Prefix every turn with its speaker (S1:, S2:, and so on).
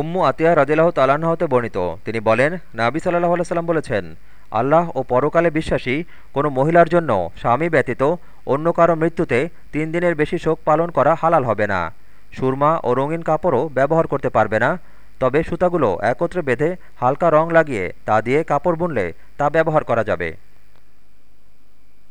S1: উম্মু আতিয়া রাজিল্লাহ তালাহ হতে বর্ণিত। তিনি বলেন, নাবি সাল্লাহ আলাইসাল্লাম বলেছেন, আল্লাহ ও পরকালে বিশ্বাসী কোনো মহিলার জন্য স্বামী ব্যতীত অন্য কারও মৃত্যুতে তিন দিনের বেশি শোক পালন করা হালাল হবে না। সুরমা ও রঙিন কাপড়ও ব্যবহার করতে পারবে না, তবে সুতাগুলো একত্রে বেঁধে হালকা রং লাগিয়ে তা দিয়ে কাপড় বুনলে তা ব্যবহার করা যাবে।